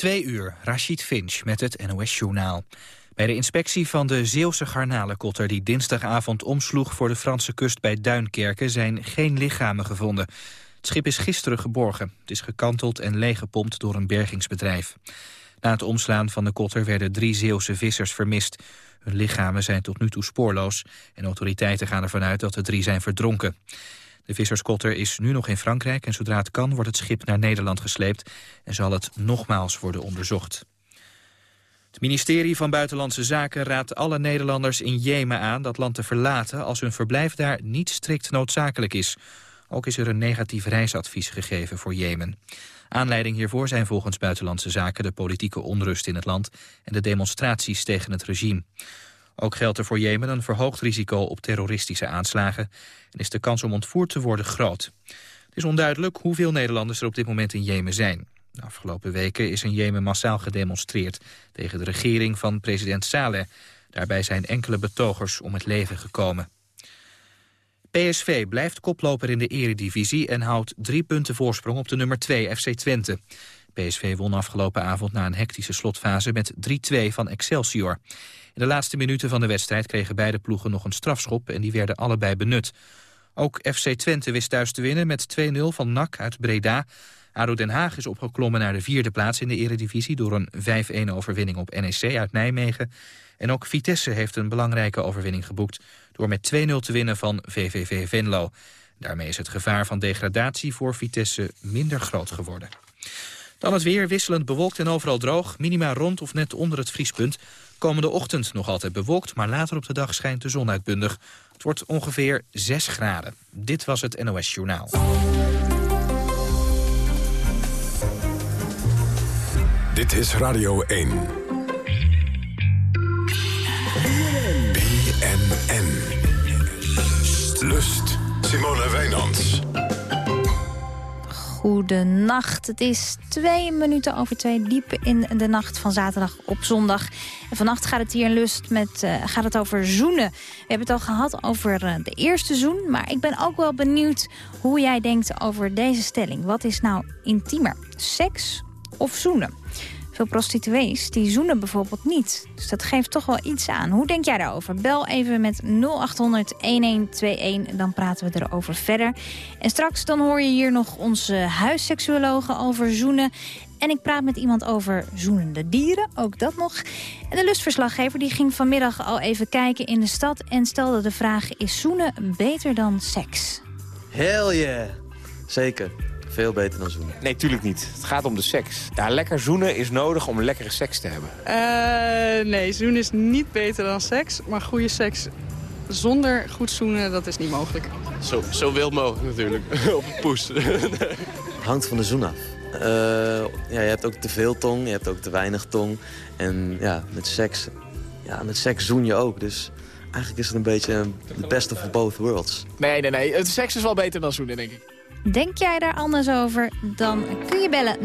Twee uur, Rashid Finch met het NOS-journaal. Bij de inspectie van de Zeeuwse garnalenkotter die dinsdagavond omsloeg voor de Franse kust bij Duinkerken zijn geen lichamen gevonden. Het schip is gisteren geborgen. Het is gekanteld en leeggepompt door een bergingsbedrijf. Na het omslaan van de kotter werden drie Zeeuwse vissers vermist. Hun lichamen zijn tot nu toe spoorloos en autoriteiten gaan ervan uit dat de drie zijn verdronken. De visserskotter is nu nog in Frankrijk en zodra het kan wordt het schip naar Nederland gesleept en zal het nogmaals worden onderzocht. Het ministerie van Buitenlandse Zaken raadt alle Nederlanders in Jemen aan dat land te verlaten als hun verblijf daar niet strikt noodzakelijk is. Ook is er een negatief reisadvies gegeven voor Jemen. Aanleiding hiervoor zijn volgens Buitenlandse Zaken de politieke onrust in het land en de demonstraties tegen het regime. Ook geldt er voor Jemen een verhoogd risico op terroristische aanslagen en is de kans om ontvoerd te worden groot. Het is onduidelijk hoeveel Nederlanders er op dit moment in Jemen zijn. De afgelopen weken is in Jemen massaal gedemonstreerd tegen de regering van president Saleh. Daarbij zijn enkele betogers om het leven gekomen. PSV blijft koploper in de eredivisie en houdt drie punten voorsprong op de nummer 2 FC Twente. PSV won afgelopen avond na een hectische slotfase met 3-2 van Excelsior. In de laatste minuten van de wedstrijd kregen beide ploegen nog een strafschop en die werden allebei benut. Ook FC Twente wist thuis te winnen met 2-0 van NAC uit Breda. ADO Den Haag is opgeklommen naar de vierde plaats in de eredivisie... door een 5-1 overwinning op NEC uit Nijmegen. En ook Vitesse heeft een belangrijke overwinning geboekt... door met 2-0 te winnen van VVV Venlo. Daarmee is het gevaar van degradatie voor Vitesse minder groot geworden. Dan het weer, wisselend bewolkt en overal droog. Minima rond of net onder het vriespunt. Komende ochtend nog altijd bewolkt, maar later op de dag schijnt de zon uitbundig. Het wordt ongeveer 6 graden. Dit was het NOS Journaal. Dit is Radio 1. BNN. Lust. Simone Wijnands. Goedenacht. Het is twee minuten over twee diep in de nacht van zaterdag op zondag. En vannacht gaat het hier in Lust met, uh, gaat het over zoenen. We hebben het al gehad over uh, de eerste zoen. Maar ik ben ook wel benieuwd hoe jij denkt over deze stelling. Wat is nou intiemer? Seks of zoenen? Veel prostituees die zoenen bijvoorbeeld niet. Dus dat geeft toch wel iets aan. Hoe denk jij daarover? Bel even met 0800-1121, dan praten we erover verder. En straks dan hoor je hier nog onze huisseksuologen over zoenen. En ik praat met iemand over zoenende dieren, ook dat nog. En de lustverslaggever die ging vanmiddag al even kijken in de stad... en stelde de vraag, is zoenen beter dan seks? Hell yeah, zeker. Veel beter dan zoenen. Nee, tuurlijk niet. Het gaat om de seks. Ja, lekker zoenen is nodig om lekkere seks te hebben. Uh, nee, zoenen is niet beter dan seks. Maar goede seks zonder goed zoenen, dat is niet mogelijk. Zo, zo wild mogelijk natuurlijk. Op het poes. Hangt van de zoen af. Uh, ja, je hebt ook te veel tong, je hebt ook te weinig tong. En ja, met seks, ja, met seks zoen je ook. Dus eigenlijk is het een beetje de best of both worlds. Nee, nee, nee. Het seks is wel beter dan zoenen, denk ik. Denk jij daar anders over? Dan kun je bellen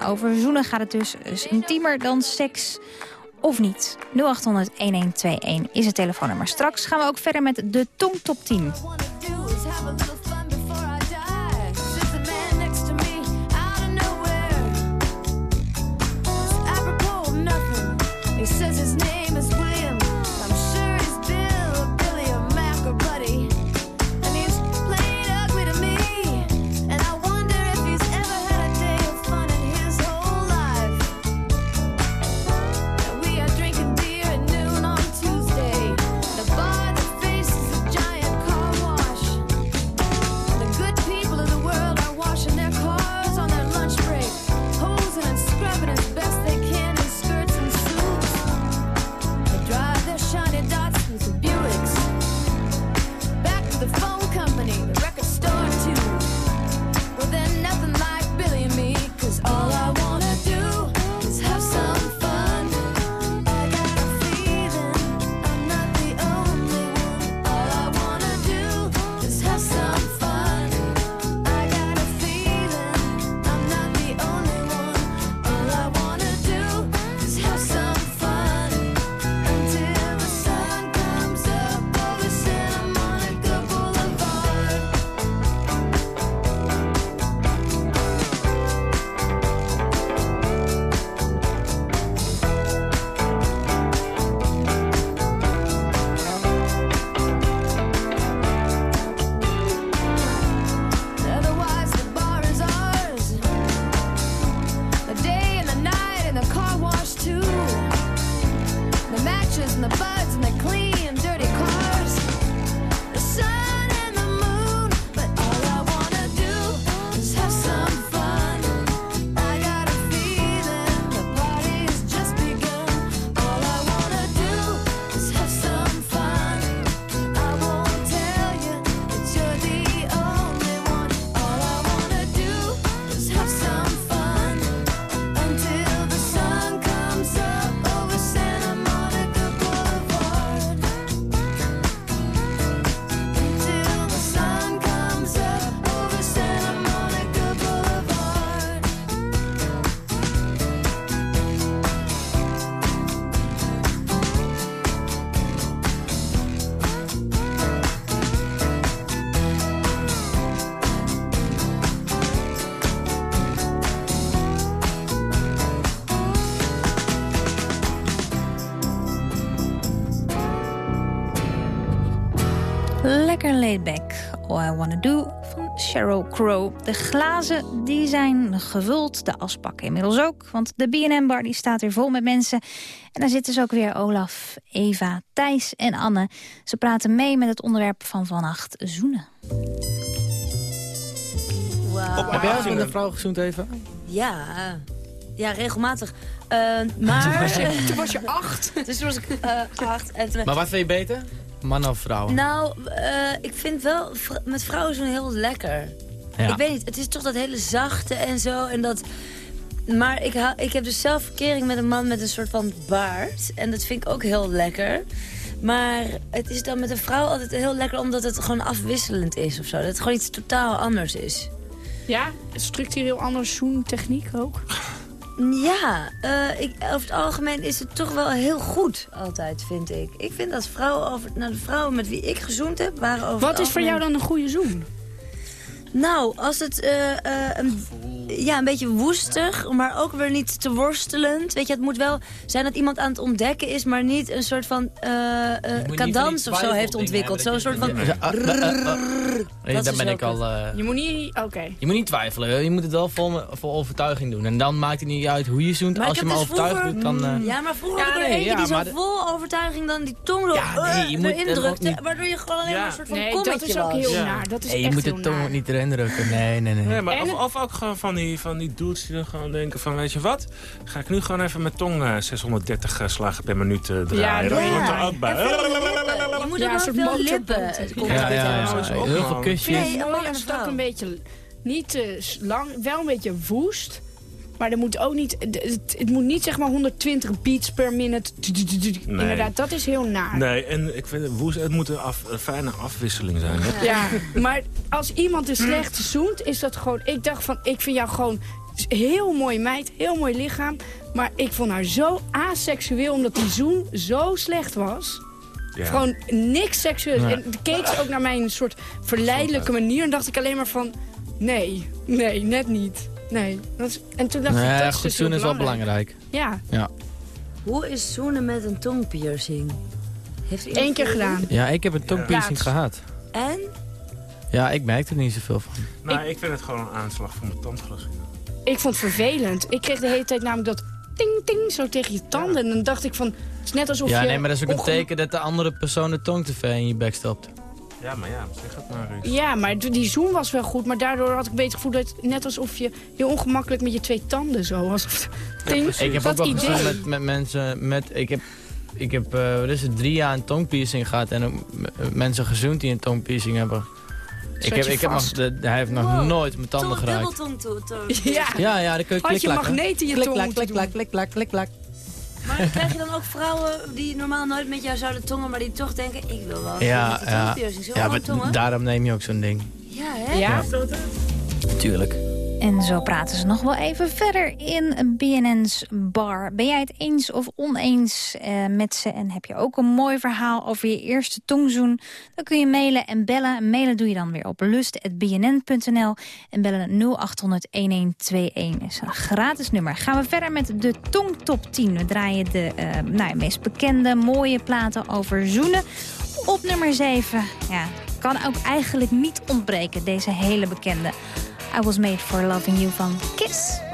0800-1121. Over zoenen gaat het dus. dus intiemer dan seks of niet. 0800-1121 is het telefoonnummer. Straks gaan we ook verder met de Tong Top 10. I Wanna Do van Sheryl Crow. De glazen die zijn gevuld, de aspakken inmiddels ook. Want de B&M-bar die staat weer vol met mensen. En daar zitten ze ook weer Olaf, Eva, Thijs en Anne. Ze praten mee met het onderwerp van vannacht zoenen. Wow. Heb jij eens met een vrouw gezoend even? Ja, ja, regelmatig. Uh, maar toen was je acht. Dus toen was ik uh, acht. En toen... Maar wat vind je beter? Man of vrouw? Nou, uh, ik vind wel met vrouwen zo'n heel lekker. Ja. Ik weet niet, het is toch dat hele zachte en zo. En dat... Maar ik, ha ik heb dus zelf verkering met een man met een soort van baard. En dat vind ik ook heel lekker. Maar het is dan met een vrouw altijd heel lekker omdat het gewoon afwisselend is of zo. Dat het gewoon iets totaal anders is. Ja, structureel anders zoentechniek ook? Ja, uh, ik, over het algemeen is het toch wel heel goed altijd, vind ik. Ik vind dat vrouwen over... Nou, de vrouwen met wie ik gezoend heb, waren over Wat is voor jou dan een goede zoen? Nou, als het uh, uh, een, ja, een beetje woestig, maar ook weer niet te worstelend. Weet je, het moet wel zijn dat iemand aan het ontdekken is... maar niet een soort van uh, cadans of zo heeft ontwikkeld. Zo'n soort van... Ja, daar ben ik al... Je moet niet... Oké. Je moet niet twijfelen. Je moet het wel vol, vol overtuiging doen. En dan maakt het niet uit hoe je zoent. Maar Als je dus maar overtuigd doet, dan... Ja, maar vroeger ja, nee, ja, die zo vol overtuiging dan die tong erop ja, nee, je moet erin drukte. Waardoor je gewoon alleen maar een soort van nee, kommetje dat is ook heel naar. Dat is hey, je moet de tong niet erin drukken. Nee, nee, nee. nee maar of, of, ook gewoon van die, van die dudes die dan gewoon denken van, weet je wat? Ga ik nu gewoon even mijn tong uh, 630 slagen per minuut uh, draaien. Ja, dat hoort er ook bij. Je moet er wel veel lippen. Ja, ja, heel veel kusjes. Nee, een stak een beetje niet uh, lang, wel een beetje woest. Maar er moet ook niet, het, het, moet niet zeg maar 120 beats per minute. Nee. Inderdaad, dat is heel naar. Nee, en ik vind woest, het moet een, af, een fijne afwisseling zijn. Hè? Ja, maar als iemand een slecht zoent, is dat gewoon... Ik dacht van, ik vind jou gewoon heel mooi meid, heel mooi lichaam. Maar ik vond haar zo aseksueel, omdat die zoen zo slecht was. Ja. Gewoon niks seksueels. Ja. En keek ze ook naar mijn soort verleidelijke manier. En dacht ik alleen maar van, nee, nee, net niet. Nee. Dat is, en toen dacht nee, ik, dat goed is zoenen is wel belangrijk. Ja. ja. Hoe is zoenen met een tongpiercing? Heeft Eén keer gedaan. Ja, ik heb een tongpiercing ja. gehad. En? Ja, ik merkte er niet zoveel van. Nou, ik, ik vind het gewoon een aanslag voor mijn tandglas. Ik vond het vervelend. Ik kreeg de hele tijd namelijk dat ting ting zo tegen je tanden. Ja. En dan dacht ik van, het is net alsof ja, je... Ja, nee, maar dat is ook een teken dat de andere persoon de tong te ver in je bek stopt. Ja, maar ja, zeg het maar eens. Ja, maar die zoom was wel goed. Maar daardoor had ik het gevoel dat het net alsof je heel ongemakkelijk met je twee tanden zo. Alsof, ting, ik heb dat ook wel idee. gezien met, met mensen met... Ik heb, ik heb uh, wat is het, drie jaar een tongpiercing gehad. En ook mensen gezoend die een tongpiercing hebben. Ik heb, ik heb nog, de, hij heeft nog wow. nooit mijn tanden geraakt. Ja. ja, ja, dan kun je Had je magneet in je tong klik, klik, klik, klik, klik, klik. Maar krijg je dan ook vrouwen die normaal nooit met jou zouden tongen... maar die toch denken, ik wil wel ja, ja. Ja, maar tongen? daarom neem je ook zo'n ding. Ja, hè? Ja. Tuurlijk. En zo praten ze nog wel even verder in BNN's bar. Ben jij het eens of oneens uh, met ze en heb je ook een mooi verhaal over je eerste tongzoen? Dan kun je mailen en bellen. Mailen doe je dan weer op lust.bnn.nl en bellen 0800-1121 is een gratis nummer. Gaan we verder met de tongtop 10. We draaien de uh, nou, meest bekende mooie platen over zoenen. Op nummer 7, ja, kan ook eigenlijk niet ontbreken, deze hele bekende... I Was Made For Loving You van Kiss.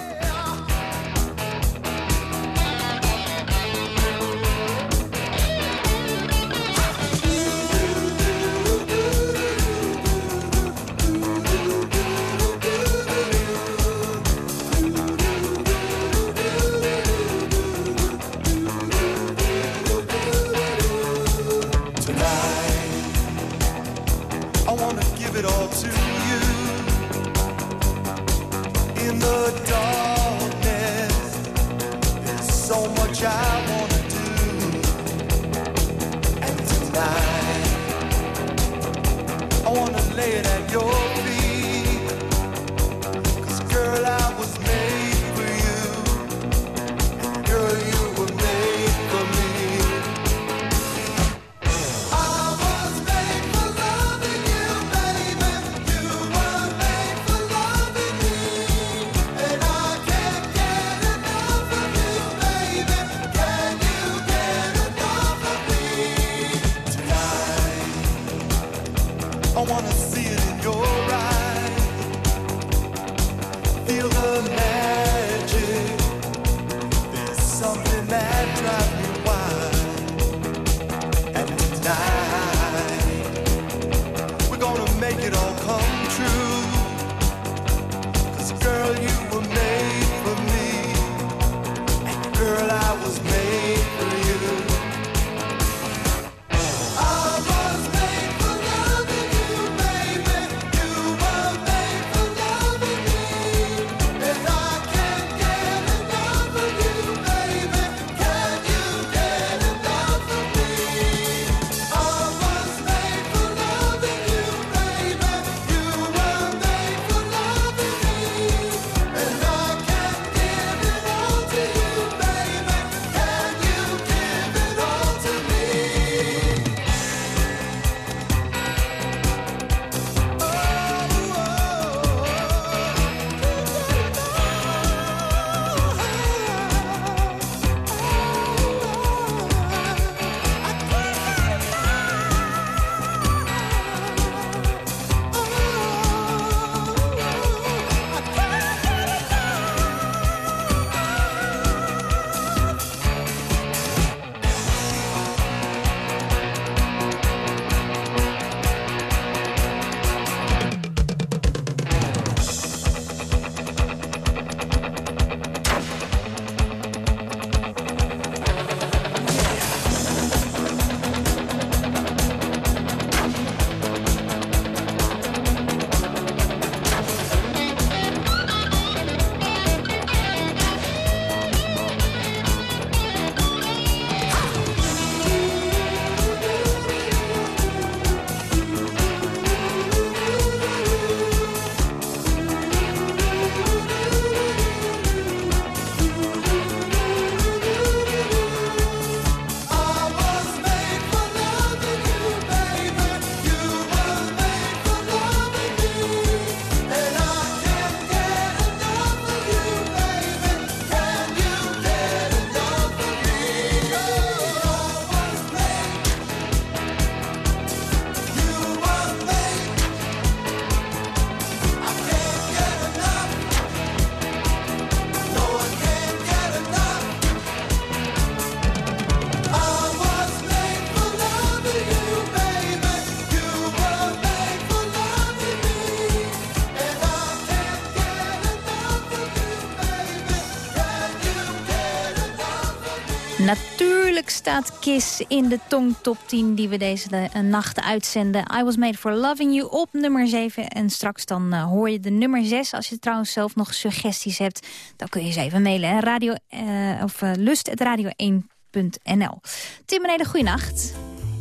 Staat Kiss in de Tong Top 10 die we deze uh, nacht uitzenden. I Was Made For Loving You op nummer 7. En straks dan uh, hoor je de nummer 6. Als je trouwens zelf nog suggesties hebt, dan kun je ze even mailen. Hè? Radio, uh, of lust.radio1.nl Tim Beneden, goeienacht.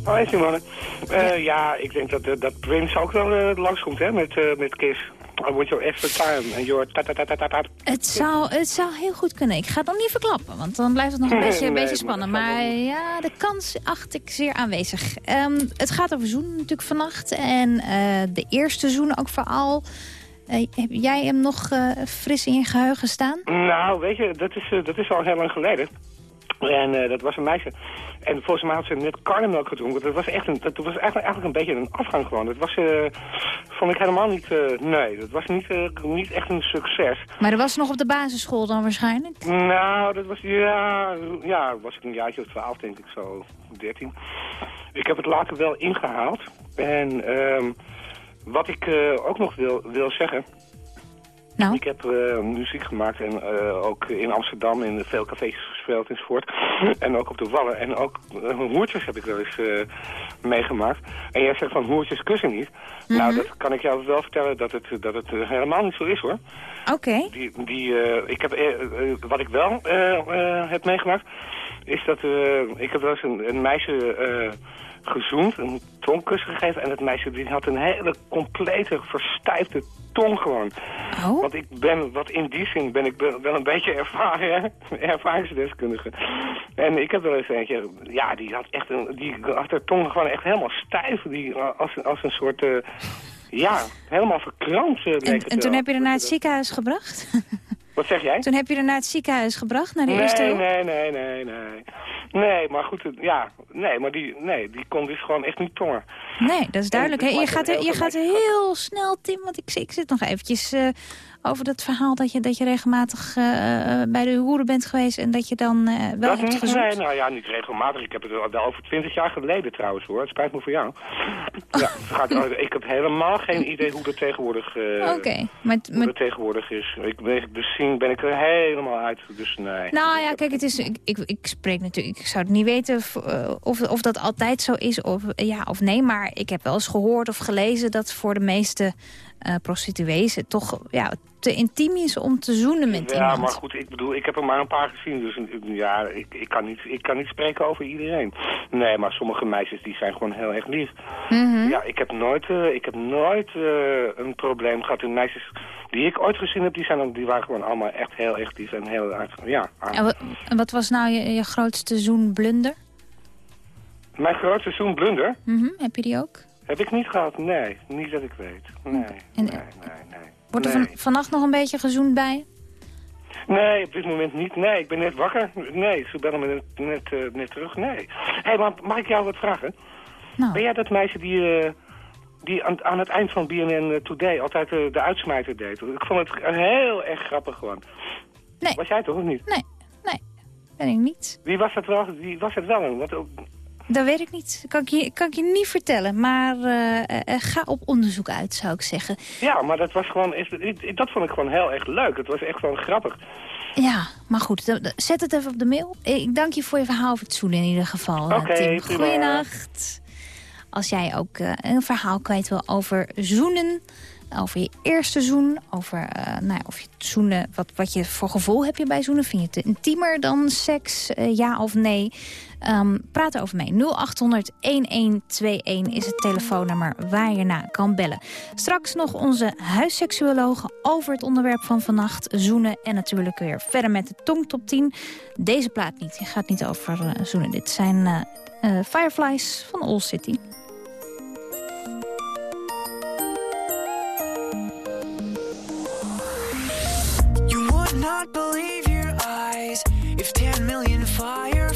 Hoi Simone. Ja. ja, ik denk dat, dat Prince ook wel langskomt hè, met, met Kiss. I want your extra time and your ta ta ta ta ta. Het zou, het zou heel goed kunnen. Ik ga het nog niet verklappen, want dan blijft het nog een beetje, een beetje spannend. Maar, ja, de kans acht ik zeer aanwezig. Um, het gaat over zoen natuurlijk vannacht. En uh, de eerste zoen ook vooral. Uh, heb jij hem nog uh, fris in je geheugen staan? Nou, weet je, dat is, dat is al heel lang geleden. En dat was een meisje. En volgens mij had ze net karnemelk gedronken. Dat was, echt een, dat was eigenlijk, eigenlijk een beetje een afgang gewoon. Dat was, uh, vond ik helemaal niet... Uh, nee, dat was niet, niet echt een succes. Maar dat was nog op de basisschool dan waarschijnlijk? Nou, dat was... Ja, ja was ik een jaartje of twaalf, denk ik zo. Dertien. Ik heb het later wel ingehaald. En um, wat ik ook nog wil, wil zeggen... Nou? Ik heb uh, muziek gemaakt en uh, ook in Amsterdam in veel cafés gespeeld enzovoort. en ook op de Wallen. En ook uh, hoertjes heb ik wel eens meegemaakt. En jij zegt van hoertjes kussen niet. Nou, Mhm. dat kan ik jou wel vertellen dat het, dat het helemaal niet zo is hoor. Oké. Die, die, ik heb, wat ik wel heb meegemaakt is dat ik heb wel eens een, een meisje gezoend, een tongkus gegeven. En het meisje die had een hele complete verstijfde tong gewoon. Oh. Want ik ben, wat in die zin ben ik wel een beetje ervaren, ervaringsdeskundige. En ik heb wel eens eentje, ja, die had echt een, die had haar tong gewoon echt helemaal stijf. Die, als, als een soort, uh, ja, helemaal verkrampt. Uh, en, en toen heb je er naar het ziekenhuis gebracht? Wat zeg jij? Toen heb je er naar het ziekenhuis gebracht, naar de nee, eerste hulp? Nee, nee, nee, nee. Nee, maar goed, ja, nee, maar die, nee, die kon dus gewoon echt niet tongen. Nee, dat is duidelijk. Je gaat, je gaat heel snel, Tim, want ik, ik zit nog eventjes uh, over dat verhaal dat je, dat je regelmatig uh, bij de hoeren bent geweest en dat je dan uh, wel dat hebt niet, gezocht. Nee, nou ja, niet regelmatig. Ik heb het wel over twintig jaar geleden trouwens hoor. Het spijt me voor jou. Ja, gaat, ik heb helemaal geen idee hoe dat tegenwoordig, Oké. Okay, maar, hoe dat tegenwoordig is. Ik, dus zien ben ik er helemaal uit, dus nee. Nou ja, kijk, het is, ik, ik, ik spreek natuurlijk, ik zou het niet weten of, of, of dat altijd zo is of, ja, of nee, maar ik heb wel eens gehoord of gelezen dat voor de meeste uh, prostituees toch ja, te intiem is om te zoenen met ja, iemand. Ja, maar goed, ik bedoel, ik heb er maar een paar gezien, dus ja, ik, ik, kan niet, ik kan niet spreken over iedereen. Nee, maar sommige meisjes die zijn gewoon heel erg lief. Mm -hmm. Ja, ik heb nooit, uh, ik heb nooit uh, een probleem gehad. De meisjes die ik ooit gezien heb, die, zijn, die waren gewoon allemaal echt heel erg lief en heel erg, ja. En wat, en wat was nou je, je grootste zoenblunder? Mijn grootste zoenblunder? Mm -hmm. Heb je die ook? Heb ik niet gehad, nee. Niet dat ik weet. Nee, en, nee, nee, nee. Wordt er van, vannacht nog een beetje gezoend bij Nee, op dit moment niet. Nee, ik ben net wakker. Nee, ze bellen me net, net, uh, net terug. Nee. Hé, hey, maar mag ik jou wat vragen? Nou. Ben jij dat meisje die, uh, die aan, aan, het eind van BNN Today altijd uh, de uitsmijter deed? Ik vond het heel erg grappig gewoon. Nee. Was jij toch of niet? Nee, nee. Ben ik niet. Wie was dat wel? Wie was het wel? Wat, dat weet ik niet. Kan ik je, kan ik je niet vertellen. Maar uh, uh, ga op onderzoek uit, zou ik zeggen. Ja, maar dat was gewoon... Dat vond ik gewoon heel erg leuk. Het was echt gewoon grappig. Ja, maar goed. Zet het even op de mail. Ik dank je voor je verhaal over het zoenen in ieder geval. Oké, okay, Goeienacht. Als jij ook uh, een verhaal kwijt wil over zoenen... Over je eerste zoen, over uh, nou ja, of je zoenen, wat, wat je voor gevoel heb je bij zoenen. Vind je het intiemer dan seks, uh, ja of nee? Um, praat over mij. 0800-1121 is het telefoonnummer waar je naar kan bellen. Straks nog onze huisseksuologen over het onderwerp van vannacht. Zoenen en natuurlijk weer verder met de tongtop 10. Deze plaat niet, die gaat niet over uh, zoenen. Dit zijn Fireflies van All City. not believe your eyes if 10 million fireflies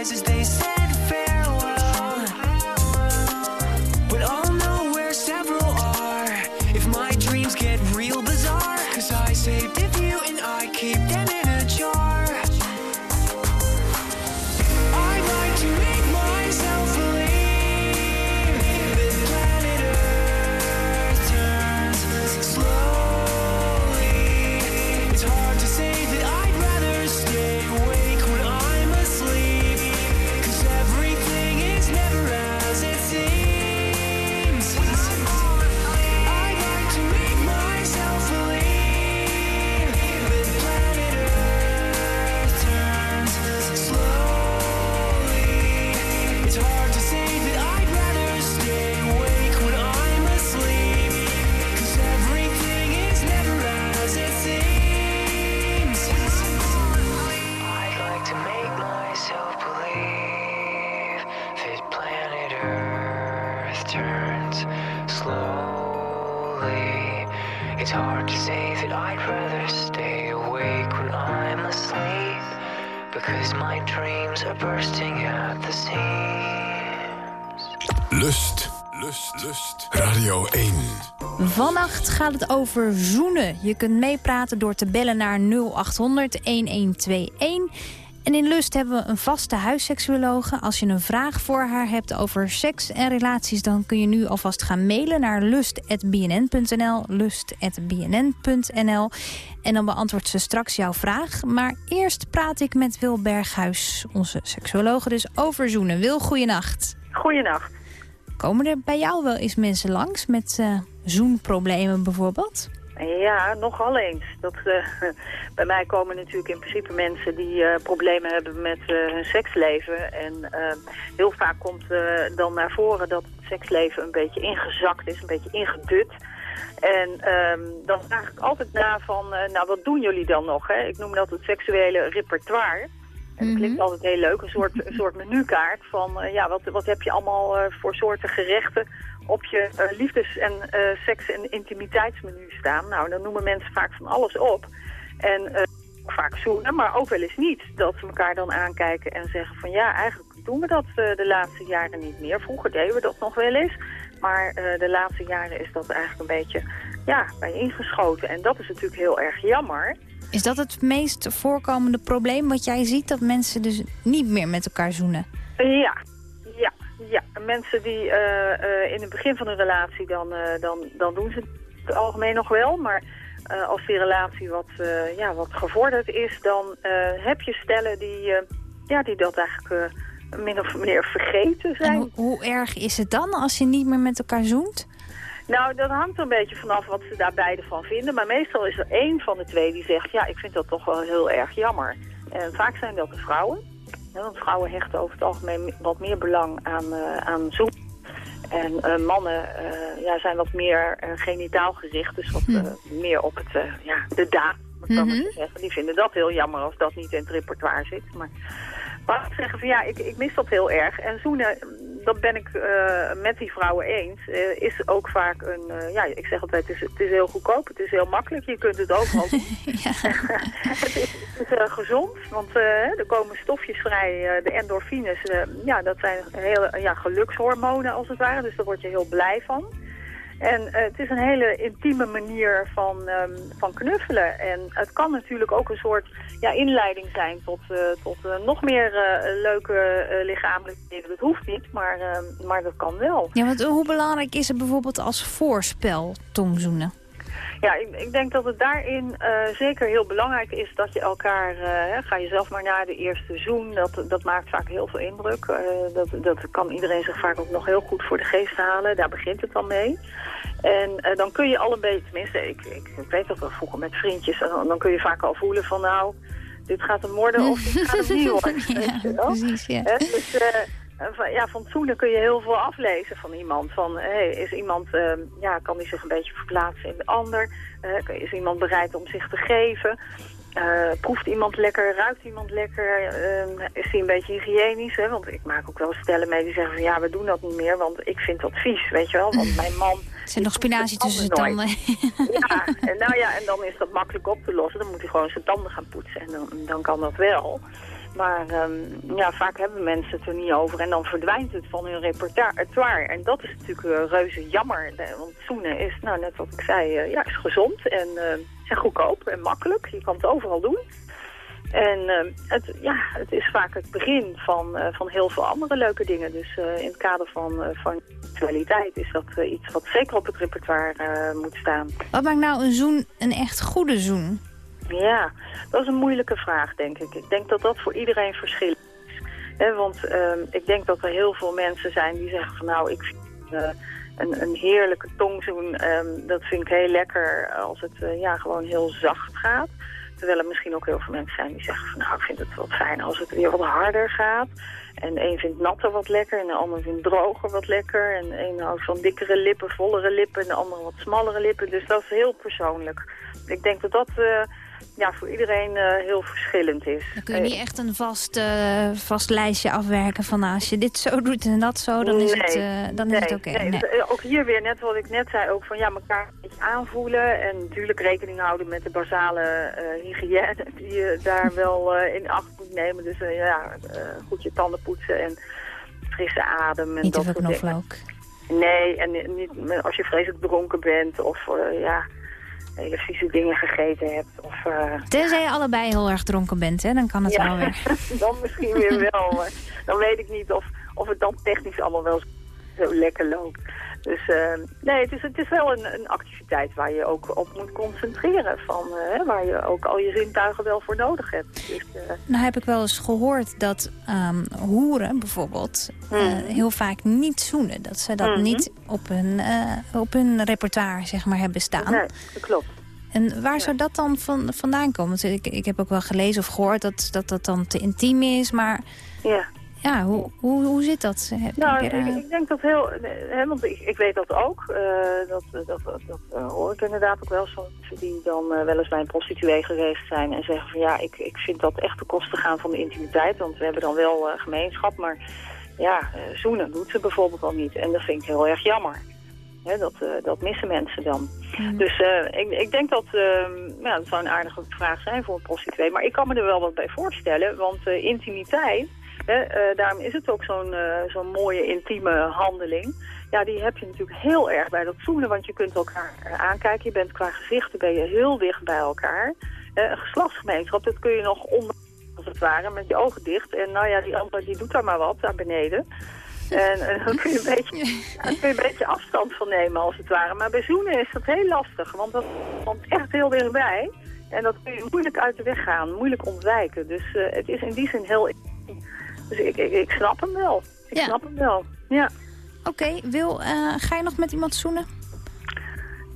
lies as they say gaat het over zoenen. Je kunt meepraten door te bellen naar 0800 1121. En in Lust hebben we een vaste huisseksuologe. Als je een vraag voor haar hebt over seks en relaties... dan kun je nu alvast gaan mailen naar lust.bnn.nl. Lust.bnn.nl. En dan beantwoordt ze straks jouw vraag. Maar eerst praat ik met Wil Berghuis, onze seksuologe, dus over zoenen. Wil, goeienacht. Goeienacht. Komen er bij jou wel eens mensen langs met eh, zoenproblemen bijvoorbeeld? Ja, nogal eens. Dat, eh, bij mij komen natuurlijk in principe mensen die eh, problemen hebben met eh, hun seksleven. En heel vaak komt dan naar voren dat het seksleven een beetje ingezakt is, een beetje ingedut. En ehm, dan vraag ik altijd na van, nou wat doen jullie dan nog? Hè? Ik noem dat het seksuele repertoire. En dat klinkt altijd heel leuk, een soort, een soort menukaart van, eh, ja, wat, wat heb je allemaal eh, voor soorten gerechten op je eh, liefdes- en seks- en intimiteitsmenu staan. Nou, dan noemen mensen vaak van alles op. En vaak zoenen, maar ook wel eens niet. Dat ze elkaar dan aankijken en zeggen van, ja, eigenlijk doen we dat de laatste jaren niet meer. Vroeger deden we dat nog wel eens. Maar de laatste jaren is dat eigenlijk een beetje ja, bij ingeschoten. En dat is natuurlijk heel erg jammer. Is dat het meest voorkomende probleem wat jij ziet? Dat mensen dus niet meer met elkaar zoenen? Ja, ja, ja. Mensen die eh, eh, in het begin van een relatie, dan, eh, dan, dan doen ze het algemeen nog wel. Maar als die relatie wat, ja, wat gevorderd is, dan heb je stellen die, ja, die dat eigenlijk min of meer vergeten zijn. Hoe erg is het dan als je niet meer met elkaar zoent? Nou, dat hangt er een beetje vanaf wat ze daar beide van vinden. Maar meestal is er één van de twee die zegt, ja, ik vind dat toch wel heel erg jammer. En vaak zijn dat de vrouwen. Ja, want vrouwen hechten over het algemeen wat meer belang aan, eh aan zoen. En eh, mannen eh, ja, zijn wat meer genitaal gericht, dus wat eh, meer op het, ja, de daad, te zeggen. Die vinden dat heel jammer als dat niet in het repertoire zit. Maar, maar ik zeggen van ja, ik, ik mis dat heel erg. En zoenen, dat ben ik eh, met die vrouwen eens, eh, is ook vaak een, eh, ja, ik zeg altijd, het is, het is heel goedkoop, het is heel makkelijk, je kunt het overal doen. het is, het is gezond, want er komen stofjes vrij, de endorfines, ja, dat zijn hele, ja, gelukshormonen als het ware, dus daar word je heel blij van. En uh, het is een hele intieme manier van, um, van knuffelen. En het kan natuurlijk ook een soort ja, inleiding zijn tot, uh, tot uh, nog meer leuke lichamelijke dingen. Dat hoeft niet, maar, ehm, maar dat kan wel. Ja, want hoe belangrijk is het bijvoorbeeld als voorspel tongzoenen? Ja, ik, ik, denk dat het daarin uh, zeker heel belangrijk is dat je elkaar... Uh, ga je zelf maar naar de eerste zoen. Dat, dat maakt vaak heel veel indruk. Uh, dat, dat kan iedereen zich vaak ook nog heel goed voor de geest halen. Daar begint het dan mee. En dan kun je al een beetje... Tenminste, ik, ik, ik weet dat wel vroeger met vriendjes. Dan, dan kun je vaak al voelen van nou... Dit gaat hem worden of dit gaat niet worden. ja, precies, ja. Dus, ja, van zoenen kun je heel veel aflezen van iemand. Van, hey, is iemand, uh, ja, kan die zich een beetje verplaatsen in de ander? Uh, is iemand bereid om zich te geven? Uh, proeft iemand lekker, ruikt iemand lekker, uh, is hij een beetje hygiënisch? Hè? Want ik maak ook wel stellen mee die zeggen van ja, we doen dat niet meer, want ik vind dat vies, weet je wel. Want mijn man... Er zit nog spinazie tussen zijn tanden. ja, en nou ja, en dan is dat makkelijk op te lossen. Dan moet hij gewoon zijn tanden gaan poetsen en dan, dan kan dat wel. Maar um, ja, vaak hebben mensen het er niet over en dan verdwijnt het van hun repertoire. En dat is natuurlijk uh, reuze jammer, want zoenen is, nou net wat ik zei, uh, ja, is gezond en, uh, goedkoop en makkelijk. Je kan het overal doen. En het, ja, het is vaak het begin van, van heel veel andere leuke dingen. Dus in het kader van, van seksualiteit is dat iets wat zeker op het repertoire moet staan. Wat maakt nou een zoen een echt goede zoen? Ja, dat is een moeilijke vraag, denk ik. Ik denk dat dat voor iedereen verschillend is. want uh, ik denk dat er heel veel mensen zijn die zeggen van nou, ik vind uh, een, een heerlijke tongzoen, um, dat vind ik heel lekker als het uh, ja, gewoon heel zacht gaat. Terwijl er misschien ook heel veel mensen zijn die zeggen van nou, ik vind het wat fijn als het weer wat harder gaat. En een vindt natter wat lekker en de ander vindt droger wat lekker. En de een houdt van dikkere lippen, vollere lippen en de ander wat smallere lippen. Dus dat is heel persoonlijk. Ik denk dat dat uh, ja, voor iedereen uh, heel verschillend is. Dan kun je niet echt een vast, uh, vast lijstje afwerken van nou, als je dit zo doet en dat zo, dan is nee, het, uh, dan nee, is het oké. Okay. Nee. Nee. Ook hier weer, net wat ik net zei, ook van ja, elkaar een beetje aanvoelen en natuurlijk rekening houden met de basale hygiëne die je daar wel in acht moet nemen. Dus ja, goed je tanden poetsen en frisse adem. En niet dat te veel knoflook. Nee, en niet als je vreselijk dronken bent of ja hele vieze dingen gegeten hebt. Of, uh, Tenzij je allebei heel erg dronken bent, hè? dan kan het ja, wel weer. dan misschien weer wel. Maar dan weet ik niet of, of het dan technisch allemaal wel zo lekker loopt. Dus uh, nee, het is, het is wel een, een activiteit waar je ook op moet concentreren. Van, uh, waar je ook al je zintuigen wel voor nodig hebt. Dus, nou heb ik wel eens gehoord dat um, hoeren bijvoorbeeld mm. heel vaak niet zoenen. Dat ze dat mm -hmm. niet op hun, op hun repertoire zeg maar, hebben staan. Nee, dat klopt. En waar zou dat dan van, vandaan komen? Want ik, ik heb ook wel gelezen of gehoord dat, dat dat dan te intiem is, maar... Ja. Ja, hoe, hoe, hoe zit dat? Nou, ik, ik, ik, denk dat heel... Hè, want ik, ik weet dat ook. Uh, dat dat, dat, dat uh, hoor ik inderdaad ook wel zo. Die dan uh, wel eens bij een prostituee geweest zijn en zeggen van... Ja, ik, ik vind dat echt de kosten gaan van de intimiteit. Want we hebben dan wel gemeenschap, maar... Ja, zoenen doet ze bijvoorbeeld al niet. En dat vind ik heel erg jammer. Hè, dat, dat missen mensen dan. Mm. Dus ik, ik denk dat... ja, dat zou een aardige vraag zijn voor een prostituee. Maar ik kan me er wel wat bij voorstellen. Want intimiteit... He, uh, daarom is het ook zo'n uh, zo'n mooie intieme handeling. Ja, die heb je natuurlijk heel erg bij dat zoenen, want je kunt elkaar aankijken. Je bent qua gezichten ben je heel dicht bij elkaar. Uh, een geslachtsgemeenschap, dat kun je nog onder, als het ware, met je ogen dicht. En nou ja, die andere die doet daar maar wat, daar beneden. En, en dan kun je, een beetje, dan kun je een beetje afstand van nemen, als het ware. Maar bij zoenen is dat heel lastig, want dat komt echt heel dichtbij. En dat kun je moeilijk uit de weg gaan, moeilijk ontwijken. Dus het is in die zin heel... Dus ik, ik, ik snap hem wel. Ik ja. snap hem wel, ja. Oké, okay, Wil, uh, ga je nog met iemand zoenen?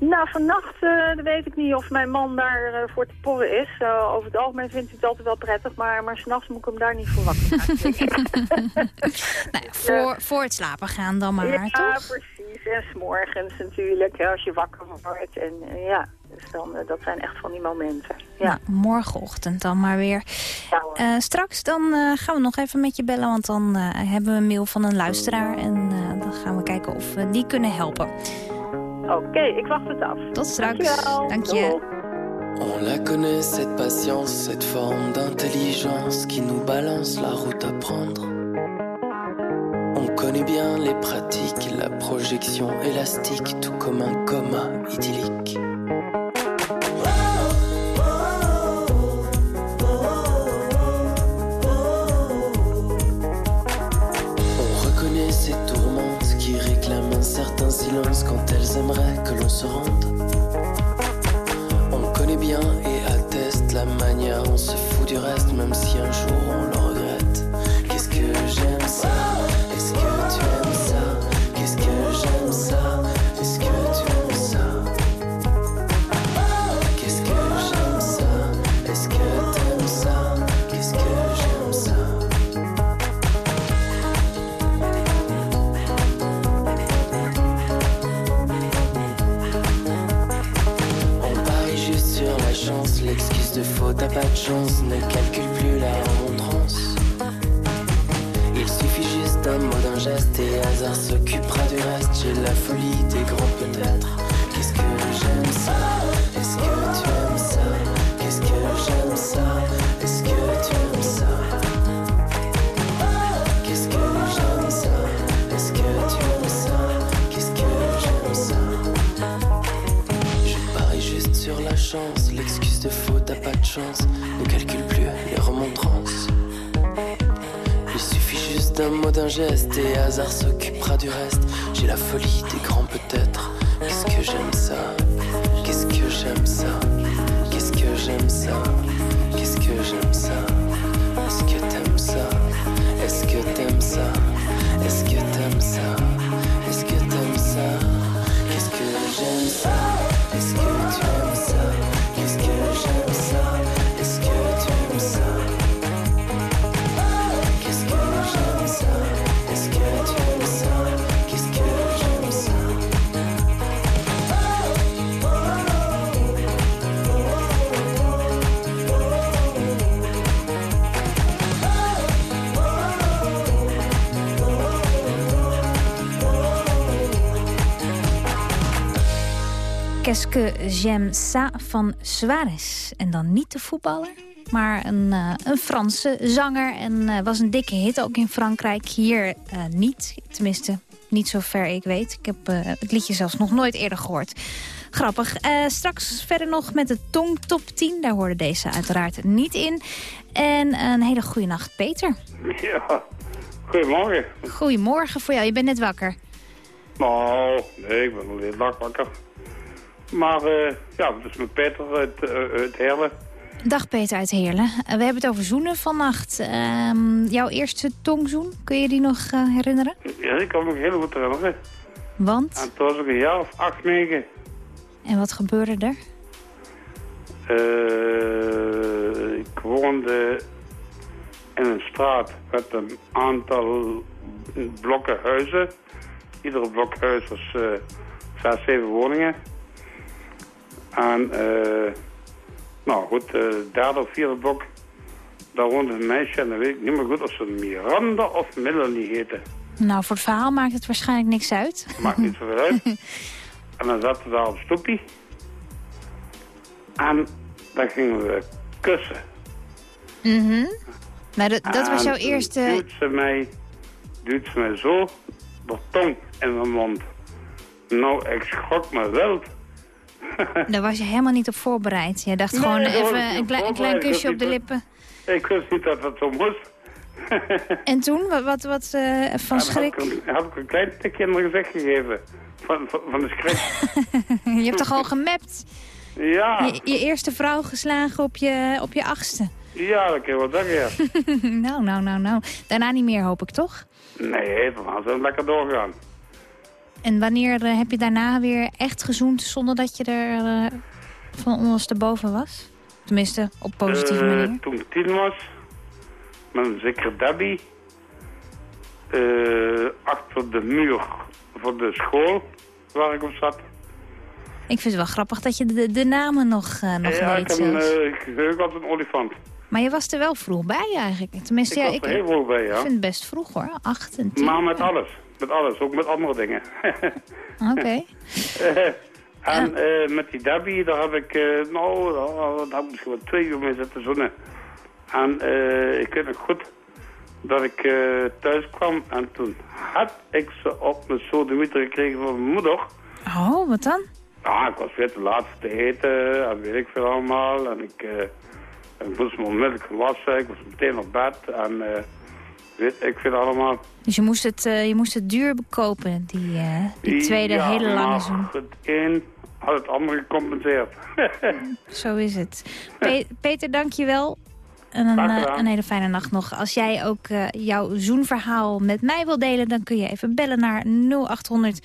Nou, vannacht uh, weet ik niet of mijn man daar uh, voor te porren is. Uh, over het algemeen vindt hij het altijd wel prettig, maar, maar s'nachts moet ik hem daar niet voor wakker nou, voor, voor het slapen gaan dan maar, ja, toch? Ja, precies. En s'morgens natuurlijk, als je wakker wordt. En ja, dus dan, dat zijn echt van die momenten. Ja. Nou, morgenochtend dan maar weer. Ja, straks dan gaan we nog even met je bellen, want dan hebben we een mail van een luisteraar. En dan gaan we kijken of we die kunnen helpen. Oké, okay, ik wacht het af. Tot straks. Dank je. On la connaît, cette patience, cette forme d'intelligence qui nous balance la route à prendre. On connaît bien les pratiques, la projection élastique, tout comme un coma idyllique. Silence quand elles aimeraient que l'on se rende. On connaît bien et atteste la manière, on se fout du reste, même si un jour on le regrette. Qu'est-ce que j'aime ça? Est-ce que tu aimes ça? Qu'est-ce que j'aime ça? J'aime ça van Suarez. En dan niet de voetballer, maar een, eh, een Franse zanger. En eh, was een dikke hit ook in Frankrijk. Hier eh, niet, tenminste niet zo ver ik weet. Ik heb het liedje zelfs nog nooit eerder gehoord. Grappig. Straks verder nog met de Tong Top 10. Daar hoorde deze uiteraard niet in. En een hele goede nacht, Peter. Ja, goedemorgen. Goedemorgen voor jou. Je bent net wakker. Nou, nee, ik ben heel dag wakker. Maar eh, ja, het is met Peter uit, uh, uit Heerlen. Dag Peter uit Heerlen. Eh, we hebben het over zoenen vannacht. Ehm, jouw eerste tongzoen, kun je die nog eh, herinneren? Ja, ik kan me nog heel goed herinneren. Want? En toen was ik een jaar of acht, negen. En wat gebeurde er? Eh, ik woonde in een straat met een aantal blokken huizen. Iedere blok huis was eh, zes, zeven woningen. En, eh, nou goed, de derde of vierde blok, daar woonde een meisje en dan weet ik niet meer goed of ze Miranda of Melanie heette. Nou, voor het verhaal maakt het waarschijnlijk niks uit. Maakt niet zoveel uit. en dan zaten we daar op stoepie. En dan gingen we kussen. Mhm. Nou, dat, dat was jouw eerste... Duwt ze mij, duwt ze mij zo de tong in mijn mond. Nou, ik schrok me wild. Daar was je helemaal niet op voorbereid. Je dacht Nee, gewoon even een, klein, een klein voorbereid. kusje op de lippen. Ik wist niet dat dat zo moest. En toen? Wat, wat, wat eh, van schrik? Heb ik, een- heb ik een klein tikje in mijn gezicht gegeven. Van, van, van de schrik. je hebt toch al gemapt? ja, Je, je eerste vrouw geslagen op je, op je achtste. ja, dat kun je wel zeggen, ja. nou, nou, nou, nou. Daarna niet meer, hoop ik toch? Nee, zijn we lekker doorgegaan. En wanneer eh, heb je daarna weer echt gezoend zonder dat je er uh, van ondersteboven was? Tenminste, op positieve Eh, manier. Toen ik tien was, met een zekere Debbie, achter de muur voor de school waar ik op zat. Ik vind het wel grappig dat je de, de namen nog, eh, nog ja, weet ik heb als een olifant. Maar je was er wel vroeg bij eigenlijk. Tenminste, Ik ja, was ik, er heel vroeg bij, ja. ik vind het best vroeg hoor. Acht en tien. Maar met alles, met alles, ook met andere dingen. Oké. en eh, met die Debbie, daar heb ik, eh, nou, daar, heb ik misschien wel twee uur mee zitten zonnen. En eh, ik weet nog goed dat ik eh, thuis kwam en toen had ik ze op mijn sodemieter gekregen van mijn moeder. Oh, wat dan? Ja, ik was weer te laat te eten en weet ik veel allemaal. En ik, eh, ik moest me onmiddellijk wassen, ik was meteen op bed en ik veel allemaal. Dus je moest het, eh, je moest het duur bekopen, die, eh, die tweede Ja, hele lange zoen. Het een had het andere gecompenseerd. Zo is het. Pe- Peter, dank je wel. En een, eh, een hele fijne nacht nog. Als jij ook jouw zoenverhaal met mij wil delen... dan kun je even bellen naar 0800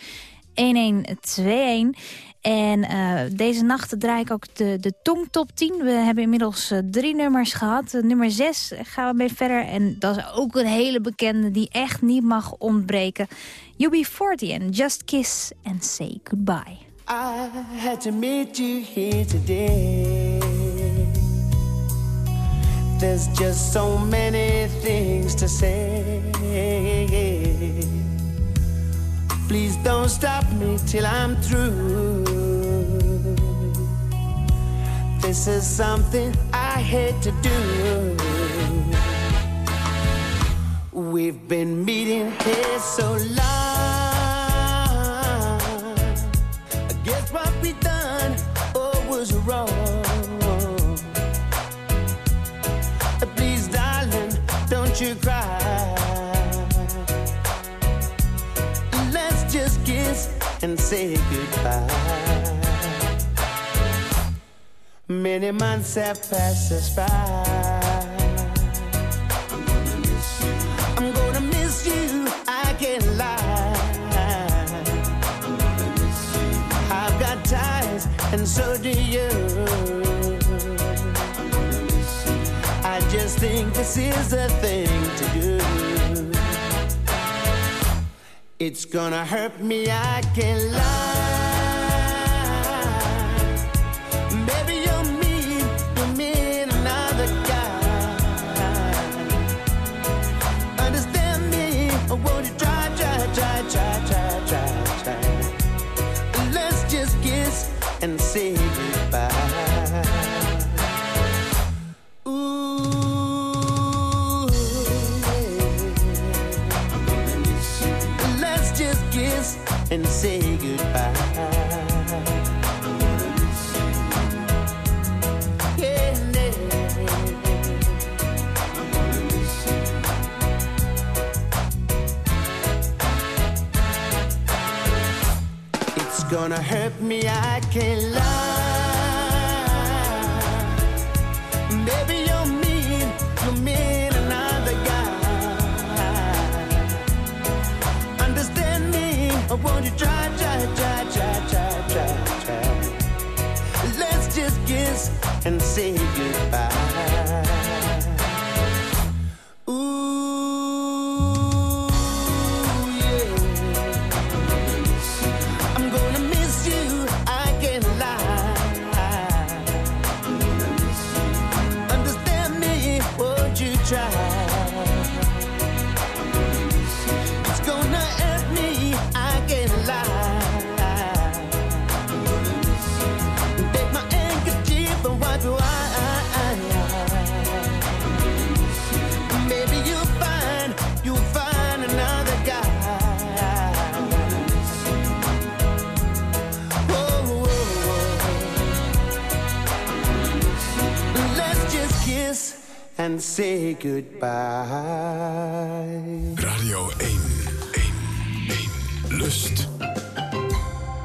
1121. En eh, deze nacht draai ik ook de, de Top 10. We hebben inmiddels eh, drie nummers gehad. Eh, nummer 6 gaan we mee verder. En dat is ook een hele bekende die echt niet mag ontbreken. UB40 en Just Kiss and Say Goodbye. I had to meet you here today. There's just so many things to say. Please don't stop me till I'm through. This is something I hate to do. We've been meeting here so long. Say goodbye. Many months have passed us by. I'm gonna miss you, I'm gonna miss you. I can't lie. I've got ties, and so do you. I just think this is the thing to do. It's gonna hurt me, I can't lie. Gonna hurt me, I can't lie. Maybe you're mean, you're mean another guy. Understand me, or won't you try, try, try, try, try, try, try. Let's just kiss and say goodbye. And say goodbye. Radio 1, 1, 1, Lust.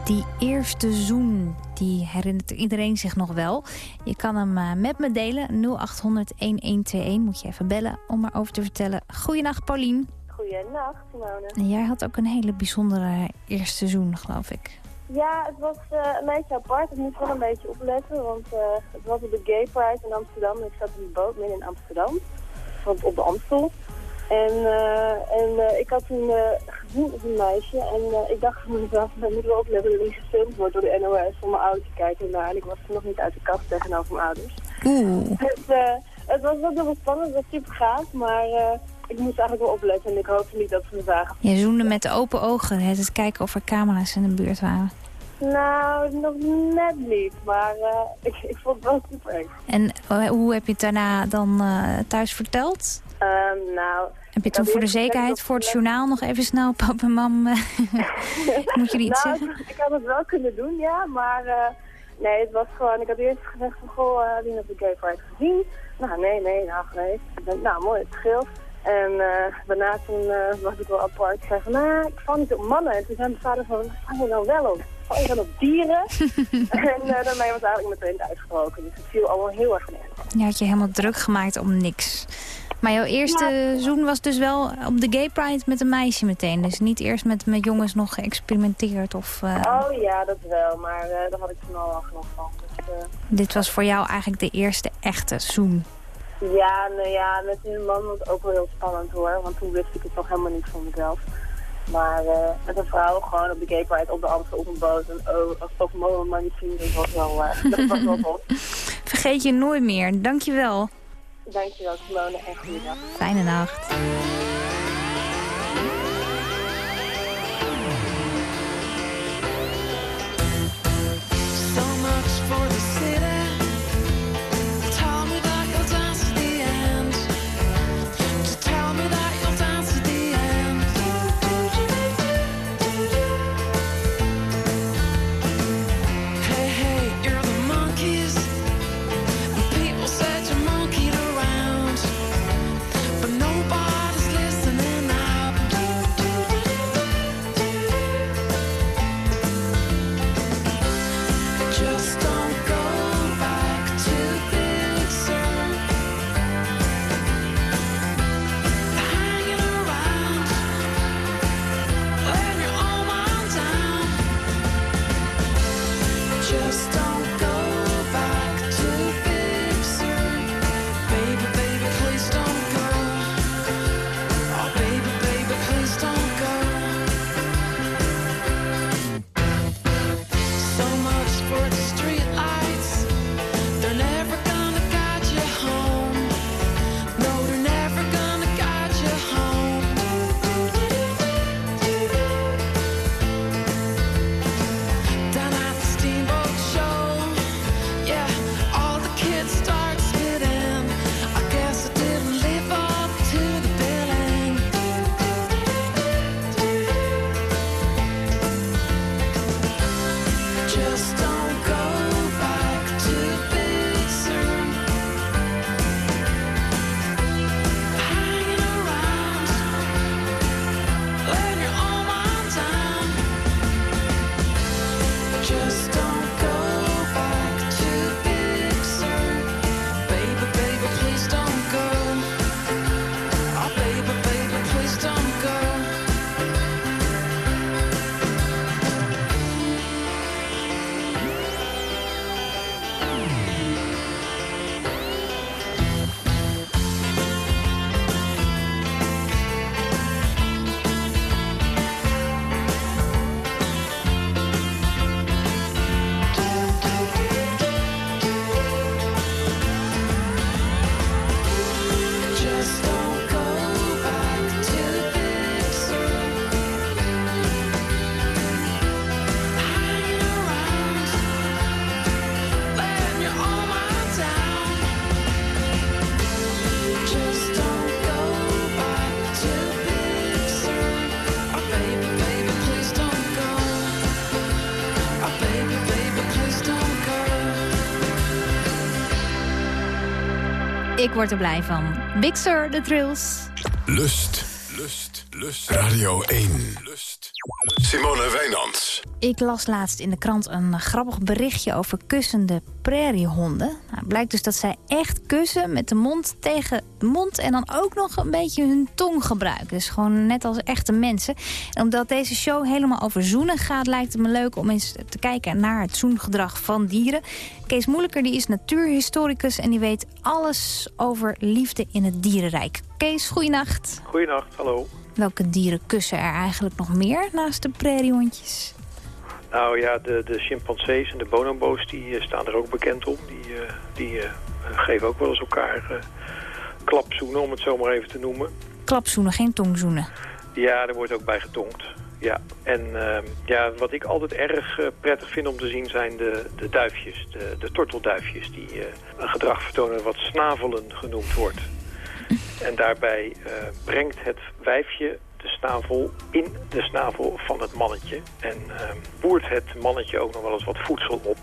Die eerste zoen, die herinnert iedereen zich nog wel. Je kan hem eh, met me delen. 0800 1121 moet je even bellen om erover te vertellen. Goedenacht, Paulien. Goeienacht, Simone. En jij had ook een hele bijzondere eerste seizoen, geloof ik. Ja, het was eh, een beetje apart. Ik moest wel een beetje opletten, want eh, het was op de Gay Pride in Amsterdam. Ik zat in de boot midden in Amsterdam, van op de Amstel. En, eh, en ik had toen gezien op een meisje en ik dacht van mezelf, ik moet wel opletten dat ik gefilmd word door de NOS om mijn ouders te kijken. Nou, en ik was nog niet uit de kast tegenover mijn ouders. Oeh. Het, het was wel dubbel spannend, het was super gaaf, maar ik moest eigenlijk wel opletten en ik hoopte niet dat ze me zagen. Je zoende met open ogen, het kijken of er camera's in de buurt waren. Nou, nog net niet, maar uh, ik, ik vond het wel super eng. En uh, hoe heb je het daarna dan uh, thuis verteld? Um, nou... Heb je toen voor de zekerheid, voor het journaal nog even snel, pap en mam, moet je iets nou, zeggen? Ik had het wel kunnen doen, ja, maar nee, het was gewoon, ik had eerst gezegd van, goh, uh, die heb ik Pride gezien. Nou, nee, nee, nou geweest. Nou, mooi, het scheelt. En uh, daarna toen uh, was ik wel apart. Ik zei van, nou, ik val niet op mannen. En toen zei mijn vader van, wat val je nou wel op? Val je dan op dieren? en uh, daarmee was eigenlijk meteen uitgesproken. Dus het viel allemaal heel erg neer. Je had je helemaal druk gemaakt om niks. Maar jouw eerste ja. seizoen was dus wel op de Gay Pride met een meisje meteen. Dus niet eerst met, met jongens nog geëxperimenteerd of... Oh ja, dat wel. Maar daar had ik toen al genoeg van. Dus, Dit was voor jou eigenlijk de eerste echte zoen. Ja, nou ja, met een man was het ook wel heel spannend hoor. Want toen wist ik het nog helemaal niet van mezelf. Maar uh, met een vrouw gewoon op de gay pride op de Amstel op een boot. En oh, als toch mooi man zien, dat was wel, uh, dat was wel. Vergeet je nooit meer. Dankjewel. Dankjewel Simone en goeiedag. Fijne nacht. So much for the city. Ik word er blij van. Big Sur, de Trills. Lust, lust. Lust. Radio 1. Lust. Simone Wijnands. Ik las laatst in de krant een grappig berichtje over kussende prairiehonden. Nou, het blijkt dus dat zij echt kussen met de mond tegen de mond... en dan ook nog een beetje hun tong gebruiken. Dus gewoon net als echte mensen. En omdat deze show helemaal over zoenen gaat... lijkt het me leuk om eens te kijken naar het zoengedrag van dieren. Kees Moeilijker die is natuurhistoricus... en die weet alles over liefde in het dierenrijk. Kees, goeienacht. Goeienacht, hallo. Welke dieren kussen er eigenlijk nog meer naast de prairiehondjes? Nou ja, de, de chimpansees en de bonobo's die eh, staan er ook bekend om. Die, uh, die uh, geven ook wel eens elkaar klapzoenen, om het zo maar even te noemen. Klapzoenen, geen tongzoenen? Ja, er wordt ook bij getongd. Ja, en ehm, ja, wat ik altijd erg prettig vind om te zien zijn de, de duifjes, de, de tortelduifjes, die een gedrag vertonen wat snavelen genoemd wordt. En daarbij brengt het wijfje de snavel in de snavel van het mannetje. En uh, boert het mannetje ook nog wel eens wat voedsel op.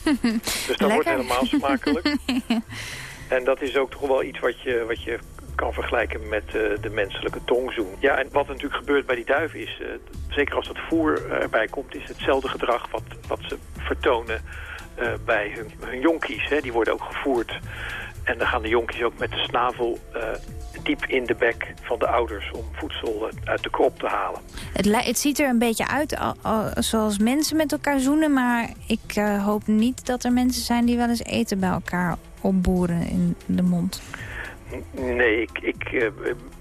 dus dat wordt helemaal smakelijk. en dat is ook toch wel iets wat je, wat je kan vergelijken met uh, de menselijke tongzoen. Ja, en wat natuurlijk gebeurt bij die duiven is, uh, zeker als dat voer erbij komt, is hetzelfde gedrag wat, wat ze vertonen bij hun, hun jonkies. Hè. Die worden ook gevoerd en dan gaan de jonkies ook met de snavel uh, diep in de bek van de ouders... om voedsel uit de krop te halen. Het, het ziet er een beetje uit zoals mensen met elkaar zoenen... maar ik uh, hoop niet dat er mensen zijn die wel eens eten bij elkaar opboeren in de mond. Nee, ik, ik, uh,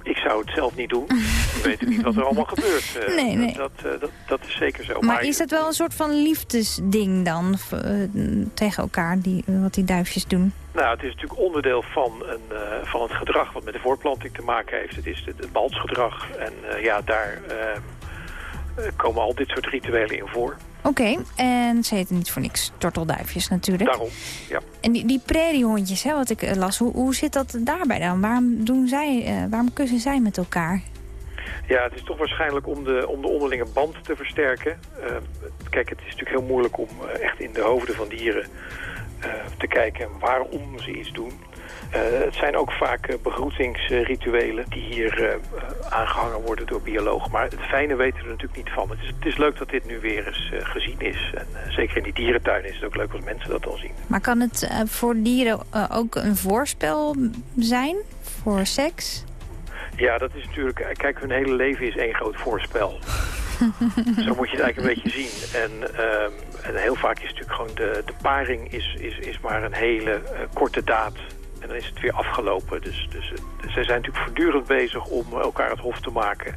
ik zou het zelf niet doen. We weten niet wat er allemaal gebeurt. Uh, nee, nee. Dat, uh, dat, dat is zeker zo. Maar, maar is het wel een soort van liefdesding dan tegen elkaar, die, wat die duifjes doen? Nou, het is natuurlijk onderdeel van, een, van het gedrag wat met de voortplanting te maken heeft. Het is het balsgedrag. En ja, daar komen al dit soort rituelen in voor. Oké, en ze heten niet voor niks tortelduifjes natuurlijk. Daarom, ja. En die, die prairiehondjes, hè, wat ik las, hoe, hoe zit dat daarbij dan? Waarom, doen zij, waarom kussen zij met elkaar? Ja, het is toch waarschijnlijk om de, om de onderlinge band te versterken. Kijk, het is natuurlijk heel moeilijk om echt in de hoofden van dieren te kijken waarom ze iets doen. Uh, het zijn ook vaak uh, begroetingsrituelen die hier aangehangen worden door biologen. Maar het fijne weten we er natuurlijk niet van. Het is, het is leuk dat dit nu weer eens gezien is. En zeker in die dierentuin is het ook leuk als mensen dat dan zien. Maar kan het voor dieren ook een voorspel zijn voor seks? Ja, dat is natuurlijk... Kijk, hun hele leven is één groot voorspel. Zo moet je het eigenlijk een beetje zien. En, um, en heel vaak is natuurlijk gewoon de, de paring is, is, is maar een hele korte daad en dan is het weer afgelopen. Dus, dus, dus zij zijn natuurlijk voortdurend bezig om elkaar het hof te maken.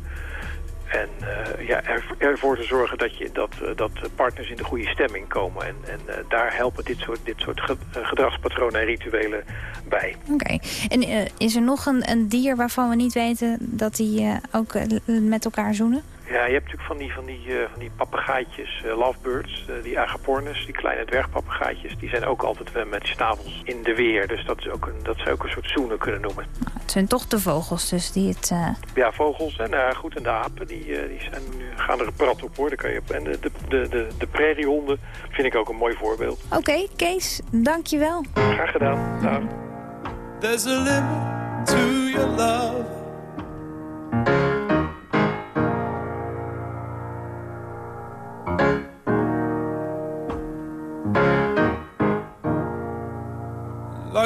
En uh, ja, er, ervoor te zorgen dat, je, dat, uh, dat partners in de goede stemming komen. En, en uh, daar helpen dit soort, dit soort gedragspatronen en rituelen bij. Oké. En is er nog een, een, dier waarvan we niet weten dat die ook met elkaar zoenen? Ja, je hebt natuurlijk van die, van die, uh, van die papegaaitjes, uh, lovebirds, uh, die agapornis, die kleine dwergpapegaaitjes. Die zijn ook altijd met snavels in de weer. Dus dat, is ook een, dat zou ook een soort zoenen kunnen noemen. Nou, het zijn toch de vogels dus die het... Ja, vogels. En nou goed, en de apen, die, die zijn nu, gaan er prat op hoor. kan je, en de, de, de, de, de prairiehonden vind ik ook een mooi voorbeeld. Oké, okay, Kees, dankjewel. Graag gedaan. Dag. There's a limit to your love.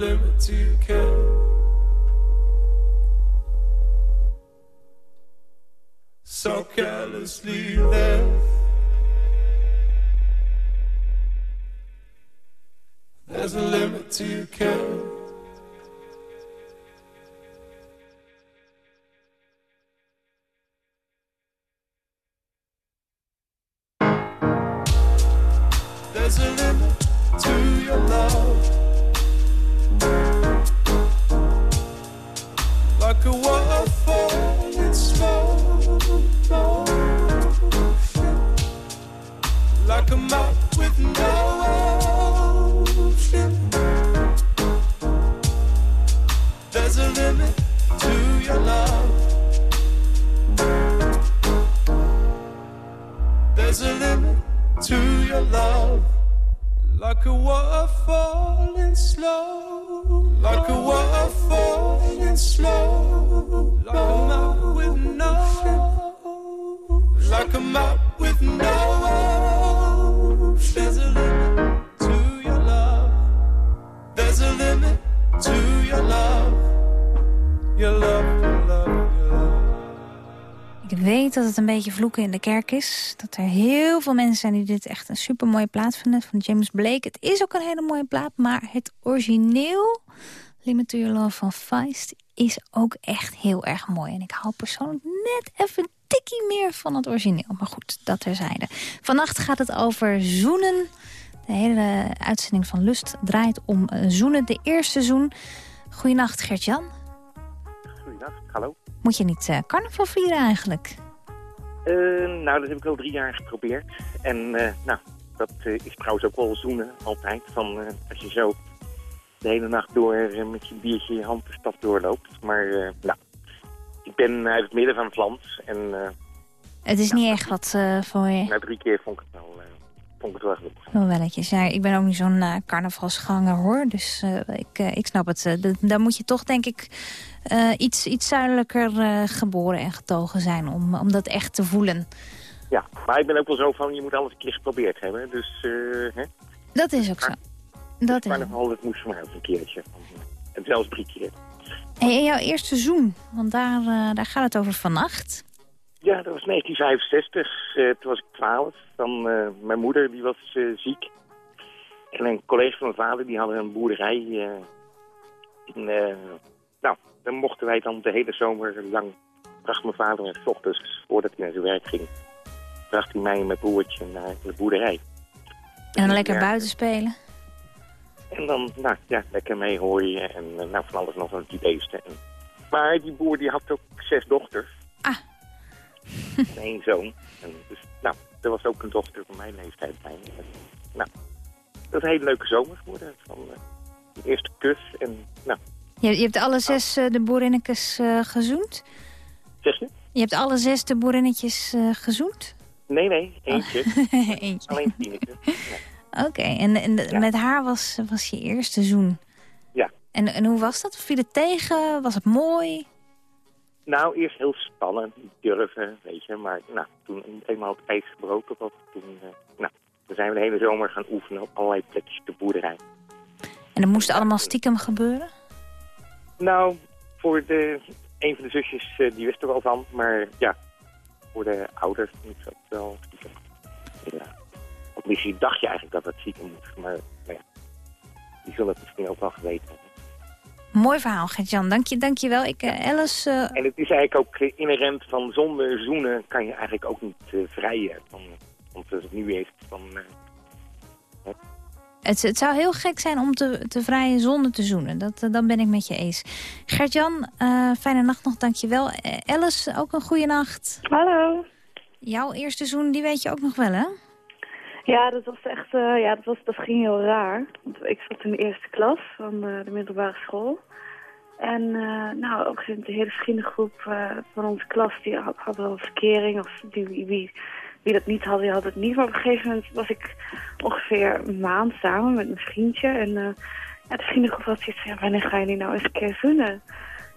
Limit to your care. So carelessly there. There's a limit to your care. Ik weet dat het een beetje vloeken in de kerk is. Dat er heel veel mensen zijn die dit echt een supermooie plaat vinden. Van James Blake. Het is ook een hele mooie plaat. Maar het origineel, Limit Your Love van Feist, is ook echt heel erg mooi. En ik hou persoonlijk net even tikkie meer van het origineel. Maar goed, dat terzijde. Vannacht gaat het over zoenen. De hele uitzending van Lust draait om zoenen. De eerste zoen. Goedenacht, Gert-Jan. Goedendag, hallo. Moet je niet eh, carnaval vieren eigenlijk? Eh, nou, dat heb ik al drie jaar geprobeerd. En eh, nou, dat is trouwens ook wel zoenen altijd. Van, als je zo de hele nacht door met je biertje in je hand de stad doorloopt. Maar nou, ik ben uit het midden van het land. En Het is niet echt wat voor je. na drie keer vond ik het wel, eh, vond ik het wel genoeg. Wel welletjes. Ja, ik ben ook niet zo'n eh, carnavalsganger hoor. Dus eh, ik, eh, ik snap het. Daar moet je toch denk ik iets, iets zuidelijker geboren en getogen zijn om, om dat echt te voelen. Ja, maar ik ben ook wel zo van, je moet alles een keer geprobeerd hebben. Dus, hè. Dat is ook zo. Dat is Carnaval, dat moest voor mij ook een keertje. En zelfs drie keer. En jouw eerste seizoen, want daar, daar gaat het over vannacht. Ja, dat was 1965. Eh, toen was ik 12. Dan, eh, mijn moeder die was eh, ziek. En een collega van mijn vader die hadden een boerderij. en, nou, dan mochten wij dan de hele zomer lang... bracht mijn vader 's ochtends, voordat hij naar zijn werk ging... bracht hij mij en mijn broertje naar de boerderij. En dan lekker Ja. buiten spelen. En dan, nou ja, lekker mee hooien en nou, van alles nog van die beesten. En, maar die boer die had ook zes dochters. Ah. En één zoon. En dus, nou, er was ook een dochter van mijn leeftijd bij. En, nou, dat is een hele leuke zomer geworden. Van eh, de eerste kus en, nou, Je, je hebt alle zes eh, de boerinnetjes eh, gezoend? zeg je? Je hebt alle zes de boerinnetjes gezoend? Nee, nee, eentje. Eentje. Alleen Tineke. Oké, en, en met haar was, was je eerste zoen. Ja. En, en hoe was dat? Viel het tegen? Was het mooi? Nou, eerst heel spannend, niet durven, weet je. Maar nou, toen eenmaal het ijs gebroken was, toen, eh, nou, toen zijn we de hele zomer gaan oefenen op allerlei plekjes op de boerderij. En dat moest allemaal stiekem gebeuren? Nou, voor de, een van de zusjes, eh, die wist er wel van. Maar ja, voor de ouders moet dat wel stiekem. Ja. Of misschien dacht je eigenlijk dat het stiekem moest. Maar nou ja, die zullen het misschien ook wel geweten hebben. Mooi verhaal, Gert-Jan. Dank je, dank je wel. Ik, uh, Alice... Uh... En het is eigenlijk ook inherent van zonder zoenen kan je eigenlijk ook niet uh, vrijen. Van, want zoals het nu is, van... Het, het, zou heel gek zijn om te, te vrijen zonder te zoenen. Dat, dan ben ik met je eens. Gert-Jan, fijne nacht nog, dank je wel. Alice, ook een goede nacht. Hallo. Jouw eerste zoen, die weet je ook nog wel, hè? Ja, dat was echt, uh, ja, dat, was, dat ging heel raar. Want ik zat in de eerste klas van uh, de middelbare school. En uh, nou, ook de hele vriendengroep van onze klas, die had, hadden wel verkering. Of die, wie, wie, dat niet had, die had het niet. Maar op een gegeven moment was ik ongeveer een maand samen met mijn vriendje. En ja, de vriendengroep had zoiets van, ja, wanneer gaan jullie nou eens een keer zoenen?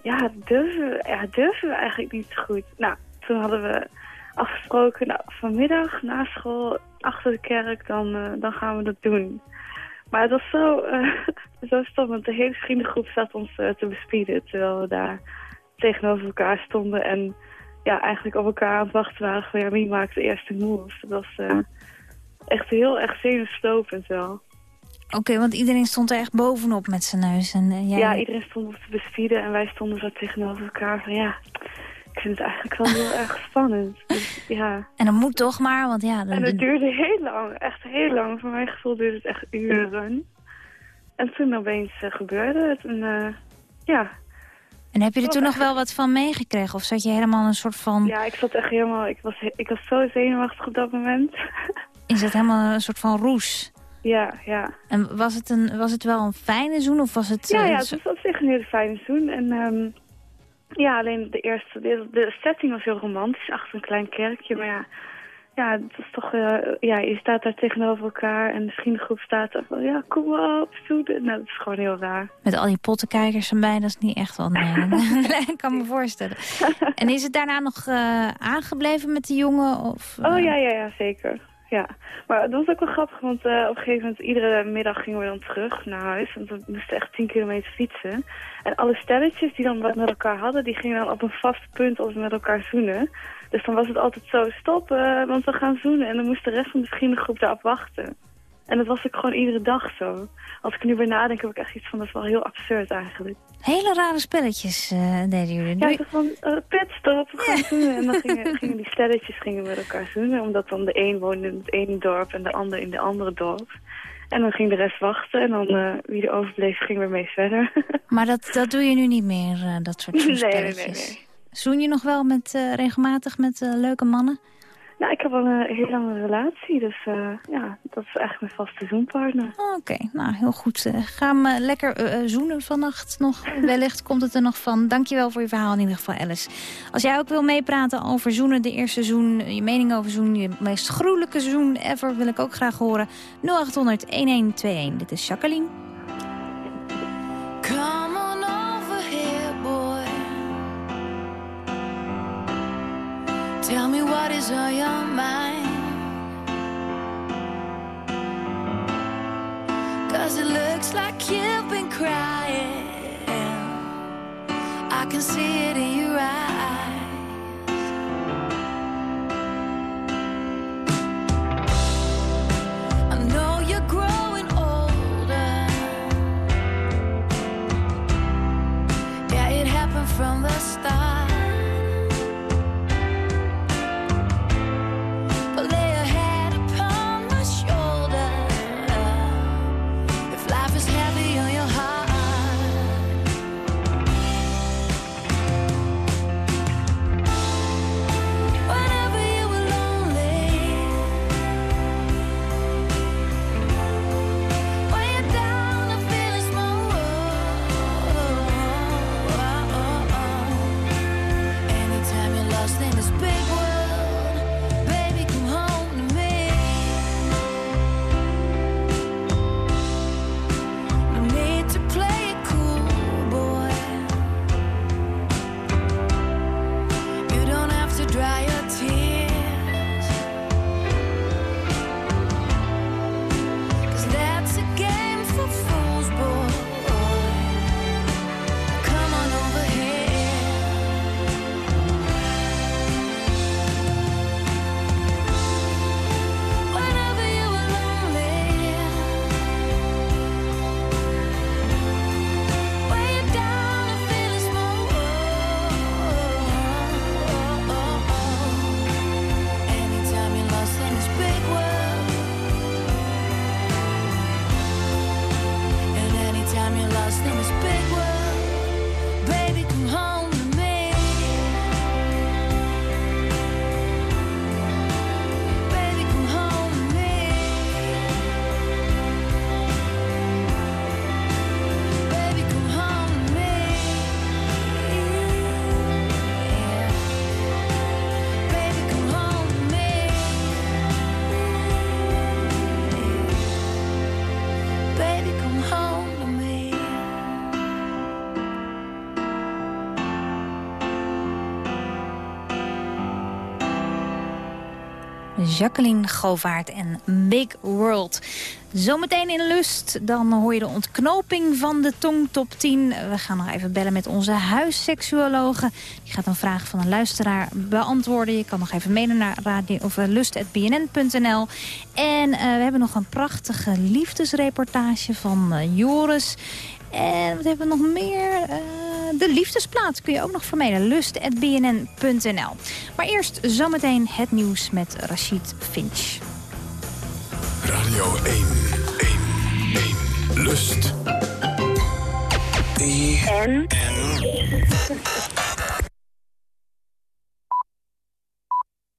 Ja, durven we, ja, durven we eigenlijk niet goed. Nou, toen hadden we afgesproken, nou, vanmiddag na school achter de kerk, dan, uh, dan gaan we dat doen. Maar het was zo, uh, zo stom, want de hele vriendengroep zat ons uh, te bespieden... terwijl we daar tegenover elkaar stonden en ja, eigenlijk op elkaar aan het wachten waren... van ja, wie maakt de eerste moves? Dat was echt heel erg zenuwslopend wel. Oké, okay, want iedereen stond er echt bovenop met zijn neus. En, jij... Ja, iedereen stond ons te bespieden en wij stonden zo tegenover elkaar van ja ik vind het eigenlijk wel heel erg spannend. Dus, ja. En dat moet toch maar, want ja... En het duurde heel lang, echt heel lang. Voor mijn gevoel duurde het echt uren. En toen opeens uh, gebeurde het. En, uh, ja. En heb je er toen nog wel wat van meegekregen? Of zat je helemaal een soort van... Ja, ik zat echt helemaal... Ik was, ik was zo zenuwachtig op dat moment. Is het helemaal een soort van roes? Ja, ja. En was het, een, was het wel een fijne zoen of was het... Ja, uh, ja het was op zich een hele fijne zoen. En um, ja, alleen de eerste, de, de, setting was heel romantisch, achter een klein kerkje. Maar ja, ja het is toch, uh, ja, je staat daar tegenover elkaar en de vriendengroep staat er van, ja, kom op, zoeden. Nou, dat is gewoon heel raar. Met al die pottenkijkers erbij, dat is niet echt nee. ik kan me voorstellen. En is het daarna nog uh, aangebleven met de jongen? Of, uh... Oh ja, ja, ja, zeker ja. Maar dat was ook wel grappig, want uh, op een gegeven moment, iedere middag gingen we dan terug naar huis. Want we moesten echt 10 kilometer fietsen. En alle stelletjes die dan wat met elkaar hadden, die gingen dan op een vast punt als met elkaar zoenen. Dus dan was het altijd zo, stop, uh, want we gaan zoenen. En dan moest de rest van de vriendengroep daarop wachten. En dat was ook gewoon iedere dag zo. Als ik nu weer nadenk, heb ik echt iets van, dat is wel heel absurd eigenlijk. Hele rare spelletjes uh, deden jullie. Ja, toch van uh, we gaan zoenen. En dan gingen, gingen die stelletjes gingen met elkaar zoenen. Omdat dan de een woonde in het ene dorp en de ander in de andere dorp. En dan ging de rest wachten en dan uh, wie er overbleef ging weer mee verder. maar dat, dat doe je nu niet meer, dat soort nee, spelletjes? Nee, nee, nee. Zoen je nog wel met, regelmatig met leuke mannen? Nou, ik heb al een hele lange relatie, dus uh, ja, dat is eigenlijk mijn vaste zoenpartner. Oké, nou heel goed. Uh, ga hem uh, lekker zoenen vannacht nog. Wellicht komt het er nog van. Dankjewel voor je verhaal in ieder geval, Alice. Als jij ook wil meepraten over zoenen, de eerste zoen, je mening over zoen, je meest gruwelijke zoen ever, wil ik ook graag horen. 0800-1121. Dit is Jacqueline. Tell me what is on your mind. Cause it looks like you've been crying. I can see it in your eyes. I know you're growing older. Yeah, it happened from the start. Jacqueline Govaert en Big World. Zometeen in Lust, dan hoor je de ontknoping van de Tong Top 10. We gaan nog even bellen met onze huisseksuologe. Die gaat een vraag van een luisteraar beantwoorden. Je kan nog even mailen naar radio, of eh, lust.bnn.nl. En uh, we hebben nog een prachtige liefdesreportage van uh, Joris. En wat hebben we nog meer? Uh, de liefdesplaat kun je ook nog vermijden. Lust.bnn.nl. Maar eerst zometeen het nieuws met Rachid Finch. Radio 1, 1, 1. Lust.